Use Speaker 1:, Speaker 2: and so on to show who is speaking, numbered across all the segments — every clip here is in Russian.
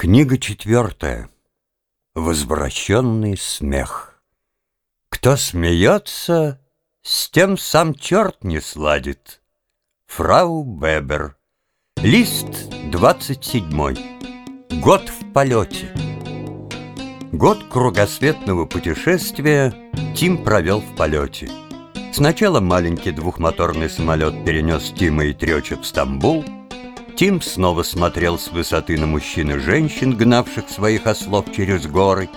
Speaker 1: Книга четвертая. Возвращенный смех. Кто смеется, с тем сам черт не сладит. Фрау Бебер. Лист двадцать седьмой. Год в полете. Год кругосветного путешествия Тим провел в полете. Сначала маленький двухмоторный самолет перенес Тима и Треча в Стамбул — Тим снова смотрел с высоты на мужчин и женщин, гнавших своих ослов через горы.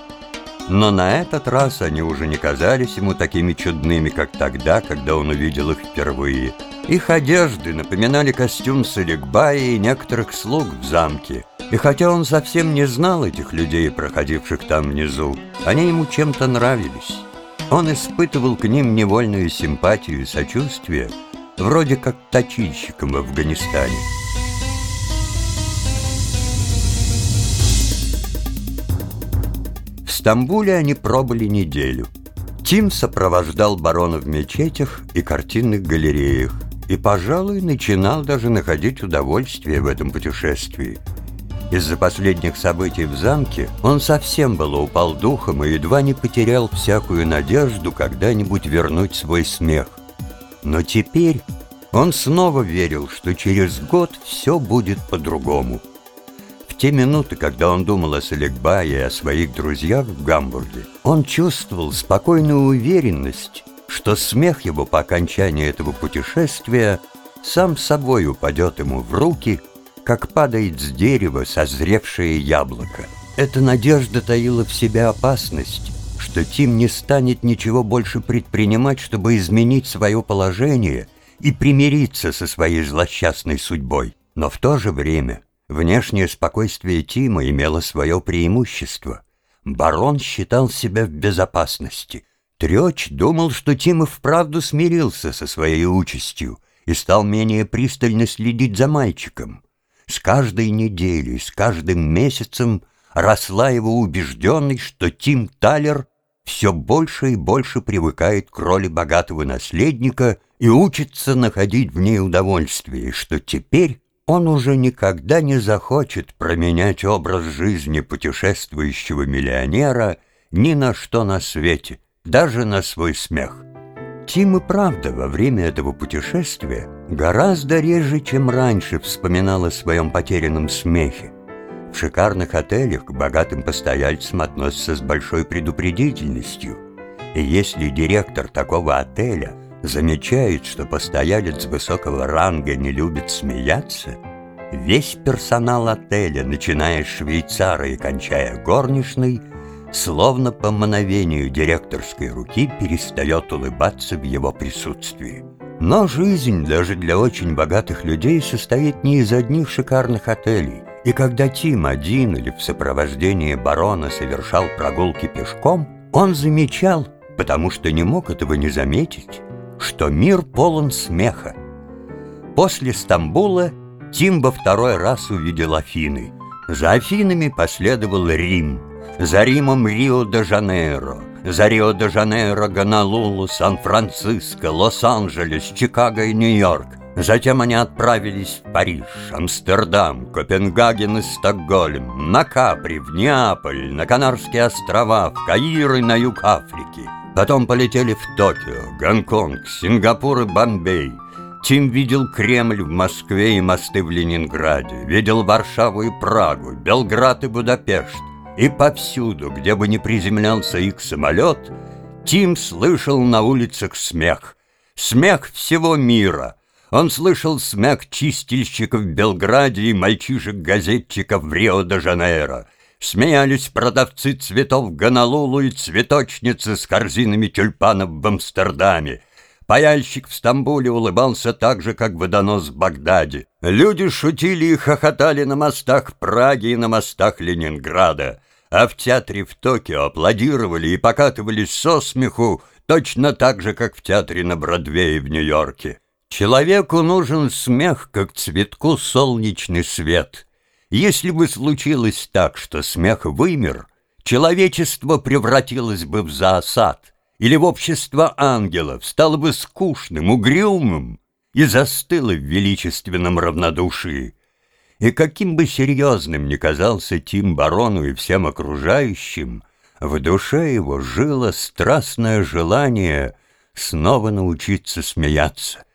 Speaker 1: Но на этот раз они уже не казались ему такими чудными, как тогда, когда он увидел их впервые. Их одежды напоминали костюм Саликбая и некоторых слуг в замке. И хотя он совсем не знал этих людей, проходивших там внизу, они ему чем-то нравились. Он испытывал к ним невольную симпатию и сочувствие, вроде как точильщикам в Афганистане. Стамбуле они пробыли неделю. Тим сопровождал барона в мечетях и картинных галереях и, пожалуй, начинал даже находить удовольствие в этом путешествии. Из-за последних событий в замке он совсем было упал духом и едва не потерял всякую надежду когда-нибудь вернуть свой смех. Но теперь он снова верил, что через год все будет по-другому – те минуты, когда он думал о Селегбае и о своих друзьях в Гамбурге, он чувствовал спокойную уверенность, что смех его по окончании этого путешествия сам собой упадет ему в руки, как падает с дерева созревшее яблоко. Эта надежда таила в себе опасность, что Тим не станет ничего больше предпринимать, чтобы изменить свое положение и примириться со своей злосчастной судьбой. Но в то же время Внешнее спокойствие Тима имело свое преимущество. Барон считал себя в безопасности. Трёч думал, что Тим и вправду смирился со своей участью и стал менее пристально следить за мальчиком. С каждой неделей, с каждым месяцем росла его убежденность, что Тим Талер все больше и больше привыкает к роли богатого наследника и учится находить в ней удовольствие, что теперь он уже никогда не захочет променять образ жизни путешествующего миллионера ни на что на свете, даже на свой смех. Тим и правда во время этого путешествия гораздо реже, чем раньше, вспоминал о своем потерянном смехе. В шикарных отелях к богатым постояльцам относятся с большой предупредительностью. И если директор такого отеля замечает, что постоялец высокого ранга не любит смеяться, весь персонал отеля, начиная с швейцара и кончая горничной, словно по мановению директорской руки перестает улыбаться в его присутствии. Но жизнь даже для очень богатых людей состоит не из одних шикарных отелей. И когда Тим один или в сопровождении барона совершал прогулки пешком, он замечал, потому что не мог этого не заметить, что мир полон смеха. После Стамбула Тим во второй раз увидел Афины. За Афинами последовал Рим, за Римом Рио-де-Жанейро, за Рио-де-Жанейро Гонолулу, Сан-Франциско, Лос-Анджелес, Чикаго и Нью-Йорк. Затем они отправились в Париж, Амстердам, Копенгаген и Стокгольм, на Капри, в Неаполь, на Канарские острова, в Каир и на юг Африки. Потом полетели в Токио, Гонконг, Сингапур и Бомбей. Тим видел Кремль в Москве и мосты в Ленинграде, видел Варшаву и Прагу, Белград и Будапешт. И повсюду, где бы ни приземлялся их самолет, Тим слышал на улицах смех. Смех всего мира. Он слышал смех чистильщиков в Белграде и мальчишек-газетчиков в Рио-де-Жанейро — Смеялись продавцы цветов Гонолулу и цветочницы с корзинами тюльпанов в Амстердаме. Паяльщик в Стамбуле улыбался так же, как водонос в Багдаде. Люди шутили и хохотали на мостах Праги и на мостах Ленинграда. А в театре в Токио аплодировали и покатывались со смеху точно так же, как в театре на Бродвее в Нью-Йорке. Человеку нужен смех, как цветку солнечный свет — если бы случилось так, что смех вымер, человечество превратилось бы в зоосад или в общество ангелов, стало бы скучным, угрюмым и застыло в величественном равнодушии. И каким бы серьезным ни казался Тим барону и всем окружающим, в душе его жило страстное желание снова научиться смеяться.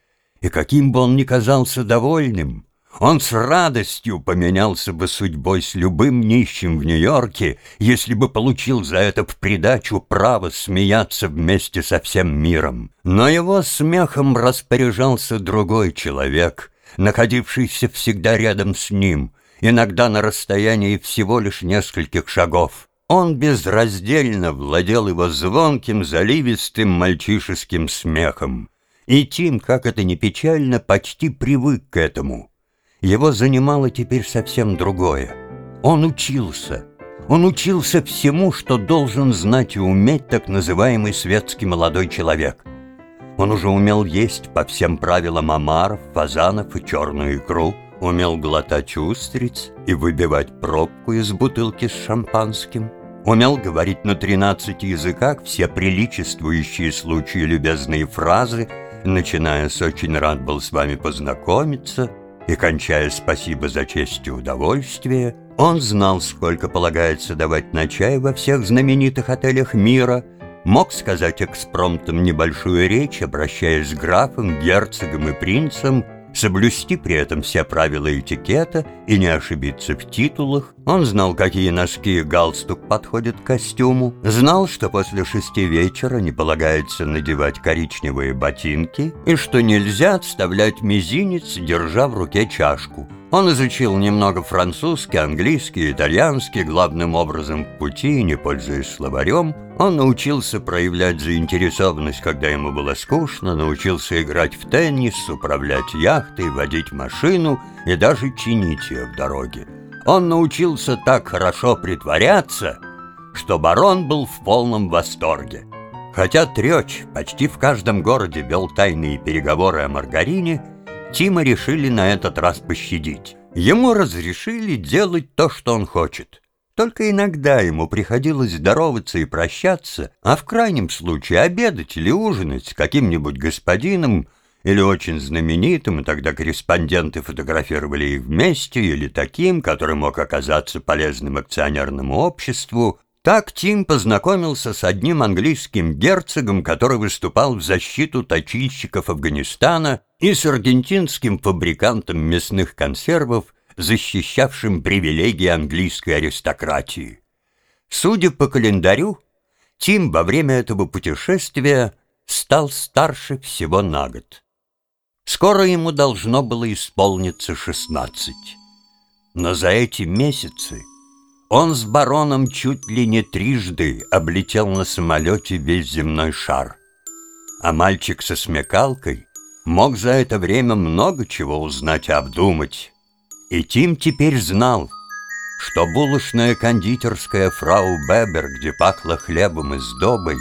Speaker 1: И каким бы он ни казался довольным, он с радостью поменялся бы судьбой с любым нищим в Нью-Йорке, если бы получил за это в придачу право смеяться вместе со всем миром. Но его смехом распоряжался другой человек, находившийся всегда рядом с ним, иногда на расстоянии всего лишь нескольких шагов. Он безраздельно владел его звонким, заливистым мальчишеским смехом. И Тим, как это ни печально, почти привык к этому. Его занимало теперь совсем другое. Он учился. Он учился всему, что должен знать и уметь так называемый светский молодой человек. Он уже умел есть по всем правилам омаров, фазанов и черную икру – Умел глотать устриц и выбивать пробку из бутылки с шампанским. Умел говорить на тринадцати языках все приличествующие случаи любезные фразы, начиная с «очень рад был с вами познакомиться» и кончая «спасибо за честь и удовольствие». Он знал, сколько полагается давать на чай во всех знаменитых отелях мира, мог сказать экспромтом небольшую речь, обращаясь к графам, герцогам и принцам – соблюсти при этом все правила этикета и не ошибиться в титулах. Он знал, какие носки и галстук подходят к костюму, знал, что после шести вечера не полагается надевать коричневые ботинки и что нельзя отставлять мизинец, держа в руке чашку. Он изучил немного французский, английский, итальянский, главным образом в пути, не пользуясь словарем. Он научился проявлять заинтересованность, когда ему было скучно, научился играть в теннис, управлять яхтой, водить машину и даже чинить ее в дороге. Он научился так хорошо притворяться, что барон был в полном восторге. Хотя Трёч почти в каждом городе вел тайные переговоры о маргарине, Тима решили на этот раз пощадить. Ему разрешили делать то, что он хочет. Только иногда ему приходилось здороваться и прощаться, а в крайнем случае обедать или ужинать с каким-нибудь господином или очень знаменитым, и тогда корреспонденты фотографировали их вместе, или таким, который мог оказаться полезным акционерному обществу, так Тим познакомился с одним английским герцогом, который выступал в защиту точильщиков Афганистана, и с аргентинским фабрикантом мясных консервов, защищавшим привилегии английской аристократии. Судя по календарю, Тим во время этого путешествия стал старше всего на год. Скоро ему должно было исполниться шестнадцать. Но за эти месяцы он с бароном чуть ли не трижды облетел на самолете весь земной шар. А мальчик со смекалкой мог за это время много чего узнать и обдумать. И Тим теперь знал, что булочная кондитерская фрау Бебер, где пахло хлебом и сдобой,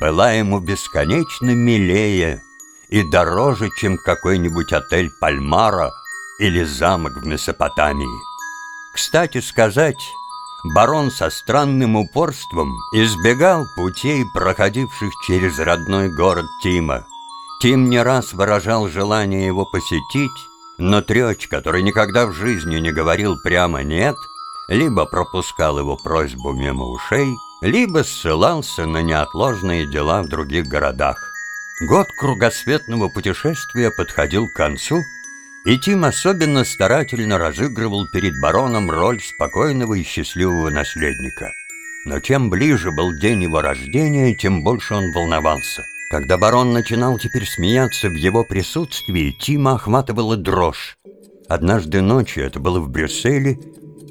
Speaker 1: была ему бесконечно милее и дороже, чем какой-нибудь отель Пальмара или замок в Месопотамии. Кстати сказать, барон со странным упорством избегал путей, проходивших через родной город Тима. Тим не раз выражал желание его посетить, но Трёч, который никогда в жизни не говорил прямо «нет», либо пропускал его просьбу мимо ушей, либо ссылался на неотложные дела в других городах. Год кругосветного путешествия подходил к концу, и Тим особенно старательно разыгрывал перед бароном роль спокойного и счастливого наследника. Но чем ближе был день его рождения, тем больше он волновался. Когда барон начинал теперь смеяться в его присутствии, Тима охватывала дрожь. Однажды ночью, это было в Брюсселе,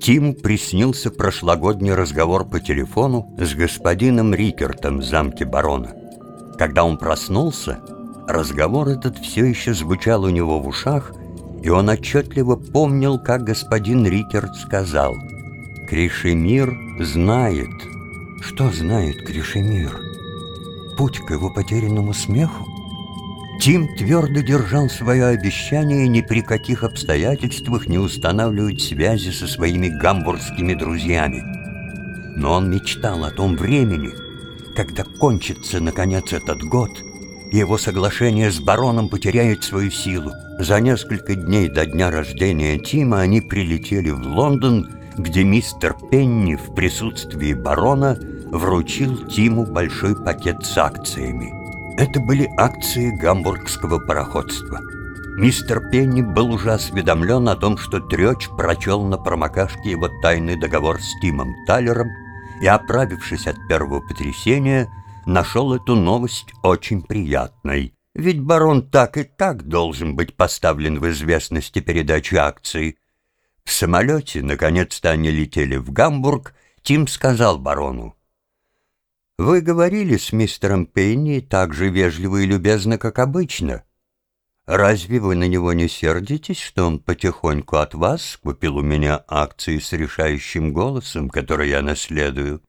Speaker 1: Тим приснился прошлогодний разговор по телефону с господином Рикертом в замке барона. Когда он проснулся, разговор этот все еще звучал у него в ушах – и он отчетливо помнил, как господин Рикерт сказал «Кришемир знает». Что знает Кришемир? Путь к его потерянному смеху? Тим твердо держал свое обещание ни при каких обстоятельствах не устанавливать связи со своими гамбургскими друзьями. Но он мечтал о том времени, когда кончится, наконец, этот год — его соглашение с бароном потеряет свою силу. За несколько дней до дня рождения Тима они прилетели в Лондон, где мистер Пенни в присутствии барона вручил Тиму большой пакет с акциями. Это были акции гамбургского пароходства. Мистер Пенни был уже осведомлен о том, что Трёч прочел на промокашке его тайный договор с Тимом Талером и, оправившись от первого потрясения, нашел эту новость очень приятной. Ведь барон так и так должен быть поставлен в известность о передаче акций. В самолете, наконец-то, они летели в Гамбург, Тим сказал барону, «Вы говорили с мистером Пенни так же вежливо и любезно, как обычно. Разве вы на него не сердитесь, что он потихоньку от вас купил у меня акции с решающим голосом, который я наследую?»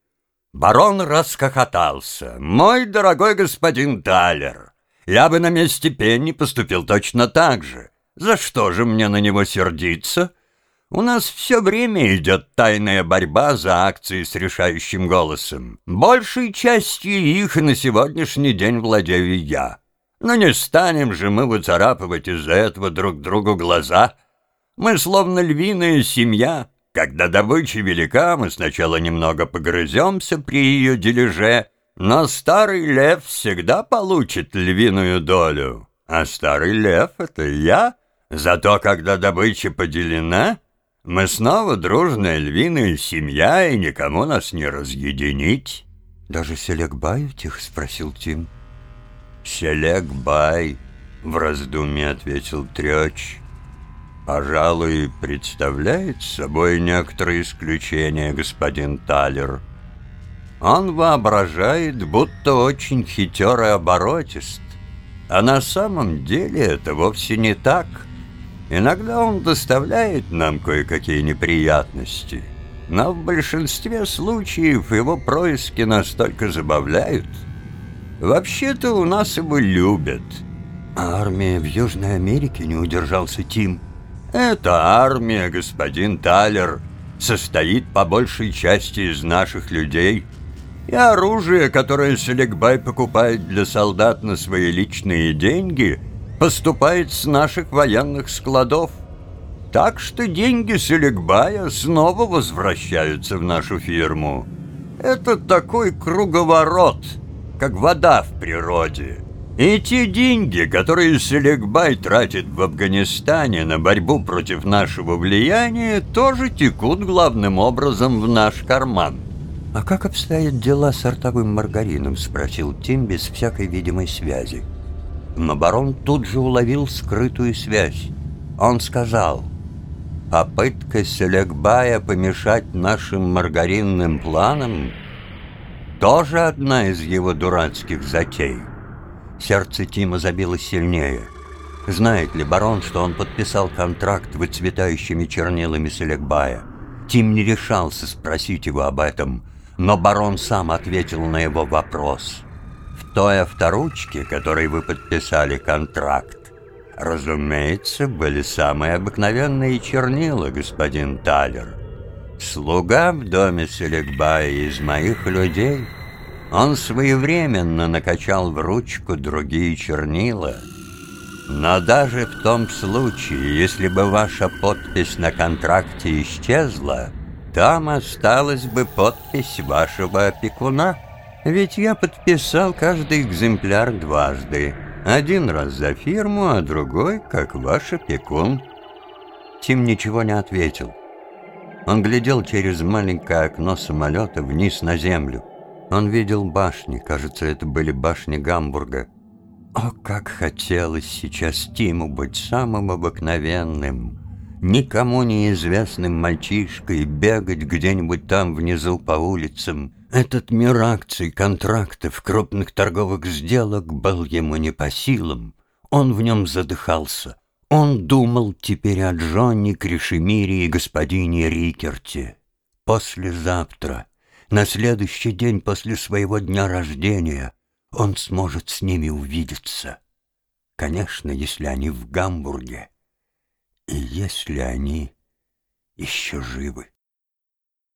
Speaker 1: Барон расхохотался. «Мой дорогой господин Талер, я бы на месте Пенни поступил точно так же. За что же мне на него сердиться? У нас все время идет тайная борьба за акции с решающим голосом. Большей частью их на сегодняшний день владею я. Но не станем же мы выцарапывать из-за этого друг другу глаза. Мы словно львиная семья». Когда добыча велика, мы сначала немного погрыземся при ее дележе, но старый лев всегда получит львиную долю. А старый лев — это я. Зато когда добыча поделена, мы снова дружная львиная семья, и никому нас не разъединить.
Speaker 2: «Даже Селекбай утих?» — спросил Тим.
Speaker 1: «Селекбай», — в раздумье ответил Трёч пожалуй, представляет собой некоторое исключение господин Талер. Он воображает, будто очень хитер и оборотист, а на самом деле это вовсе не так. Иногда он доставляет нам кое-какие неприятности, но в большинстве случаев его происки настолько забавляют. Вообще-то у нас его любят.
Speaker 2: А армия в Южной Америке не удержался Тим.
Speaker 1: Эта армия, господин Талер, состоит по большей части из наших людей, и оружие, которое Селекбай покупает для солдат на свои личные деньги, поступает с наших военных складов. Так что деньги Селекбая снова возвращаются в нашу фирму. Это такой круговорот, как вода в природе. И те деньги, которые Селекбай тратит в Афганистане на борьбу против нашего влияния, тоже текут главным образом в наш карман.
Speaker 2: «А как обстоят дела с артовым маргарином?» — спросил Тим без всякой видимой связи. Но барон тут же уловил скрытую связь. Он сказал, «Попытка Селекбая помешать нашим маргаринным планам тоже одна из его дурацких затей». Сердце Тима забилось сильнее. Знает ли барон, что он подписал контракт выцветающими чернилами Селекбая? Тим не решался спросить его об этом, но барон сам ответил на его вопрос. «В той авторучке, которой вы подписали контракт, разумеется, были самые обыкновенные чернила, господин Талер. Слуга в доме Селекбая из моих людей — он своевременно накачал в ручку другие чернила. Но даже в том случае, если бы ваша подпись на контракте исчезла, там осталась бы подпись вашего опекуна. Ведь я подписал каждый экземпляр дважды. Один раз за фирму, а другой как ваш опекун. Тим ничего не ответил. Он глядел через маленькое окно самолета вниз на землю. Он видел башни, кажется, это были башни Гамбурга. О, как хотелось сейчас Тиму быть самым обыкновенным, никому неизвестным мальчишкой, бегать где-нибудь там внизу по улицам. Этот мир акций, контрактов, крупных торговых сделок был ему не по силам. Он в нем задыхался. Он думал теперь о Джонни Кришемире и господине Рикерте. Послезавтра на следующий день после своего дня рождения он сможет с ними увидеться. Конечно, если они в Гамбурге и если они еще живы.